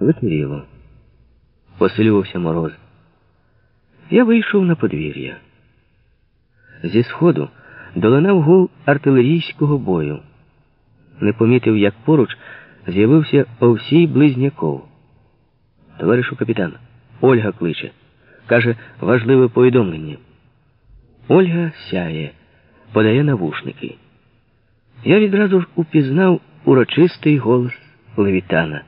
Вечеріло. Посилювався мороз. Я вийшов на подвір'я. Зі сходу долинав гул артилерійського бою. Не помітив, як поруч з'явився Овсій Близняков. Товаришу капітан, Ольга кличе. Каже, важливе повідомлення. Ольга сяє, подає навушники. Я відразу ж упізнав урочистий голос Левітана.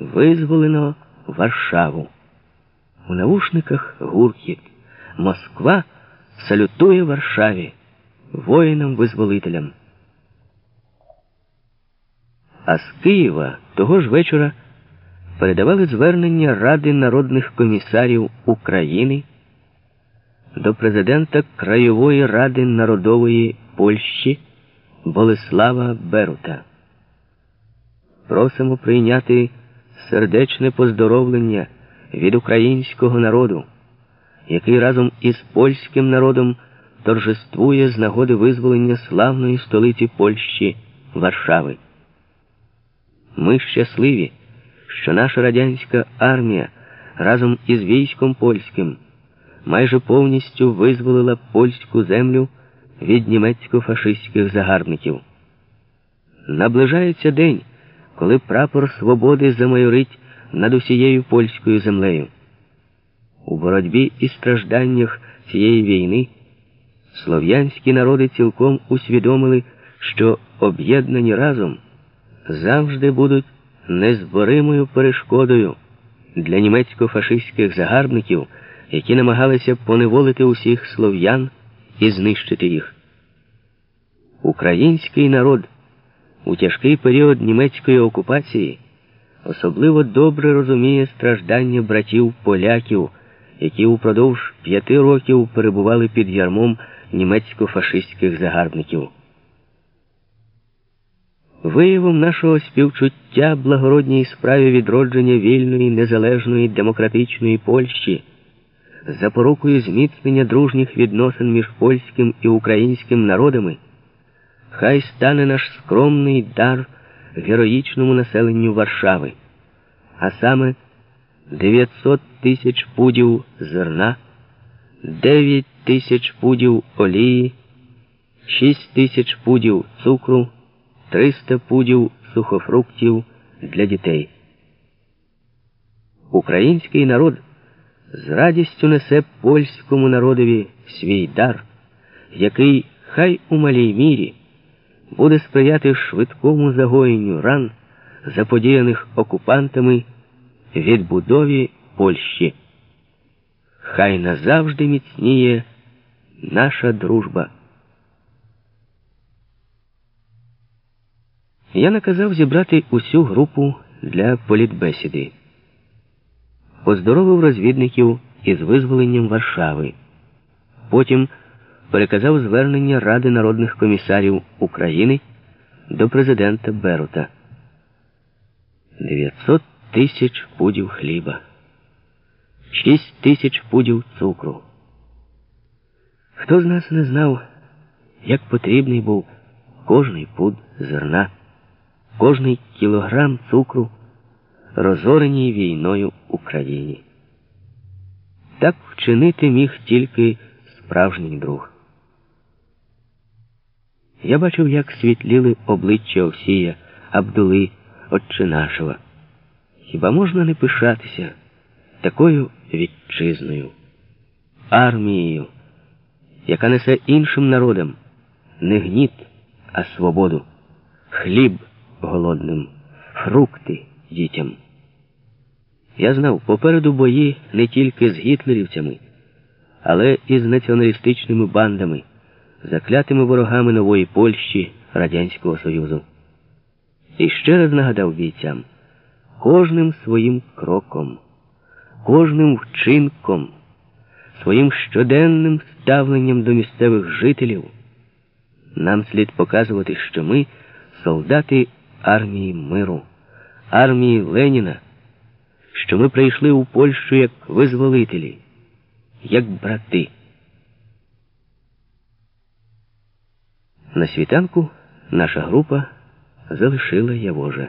Визволено Варшаву. У навушниках гуркіт. Москва салютує Варшаві, воїнам-визволителям. А з Києва того ж вечора передавали звернення Ради народних комісарів України до президента Краєвої ради народової Польщі Болеслава Берута. Просимо прийняти сердечне поздоровлення від українського народу, який разом із польським народом торжествує з нагоди визволення славної столиці Польщі Варшави. Ми щасливі, що наша радянська армія разом із військом польським майже повністю визволила польську землю від німецько-фашистських загарбників. Наближається день, коли прапор свободи замайорить над усією польською землею. У боротьбі і стражданнях цієї війни слов'янські народи цілком усвідомили, що об'єднані разом завжди будуть незборимою перешкодою для німецько-фашистських загарбників, які намагалися поневолити усіх слов'ян і знищити їх. Український народ у тяжкий період німецької окупації особливо добре розуміє страждання братів поляків, які упродовж п'яти років перебували під ярмом німецько-фашистських загарбників. Виявом нашого співчуття благородній справі відродження вільної, незалежної, демократичної Польщі, запорукою зміцнення дружніх відносин між польським і українським народами, хай стане наш скромний дар героїчному населенню Варшави, а саме 900 тисяч пудів зерна, 9 тисяч пудів олії, 6 тисяч пудів цукру. 300 пудів сухофруктів для дітей. Український народ з радістю несе польському народові свій дар, який хай у малій мірі буде сприяти швидкому загоєнню ран, заподіяних окупантами відбудові Польщі. Хай назавжди міцніє наша дружба. я наказав зібрати усю групу для політбесіди. Поздоровив розвідників із визволенням Варшави. Потім переказав звернення Ради народних комісарів України до президента Берута. 900 тисяч пудів хліба, 6 тисяч пудів цукру. Хто з нас не знав, як потрібний був кожний пуд зерна кожний кілограм цукру, розореній війною Україні. Так вчинити міг тільки справжній друг. Я бачив, як світліли обличчя Овсія, Абдули, Отчинашева. Хіба можна не пишатися такою вітчизною, армією, яка несе іншим народам не гніт, а свободу, хліб голодним, фрукти дітям. Я знав, попереду бої не тільки з гітлерівцями, але і з націоналістичними бандами, заклятими ворогами нової Польщі Радянського Союзу. І ще раз нагадав бійцям, кожним своїм кроком, кожним вчинком, своїм щоденним ставленням до місцевих жителів нам слід показувати, що ми солдати армії миру, армії Леніна, що ми прийшли у Польщу як визволителі, як брати. На світанку наша група залишила Явожа.